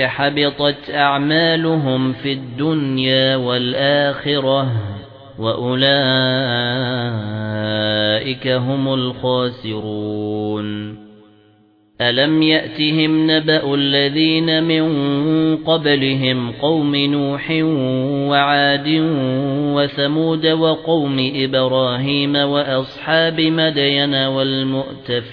حبطت أعمالهم في الدنيا والآخرة وأولئك هم الخاسرون. ألم يأتهم نبأ الذين من قبلهم قوم نوح وعاد وثمود وقوم إبراهيم وأصحاب مدين والمؤتفكات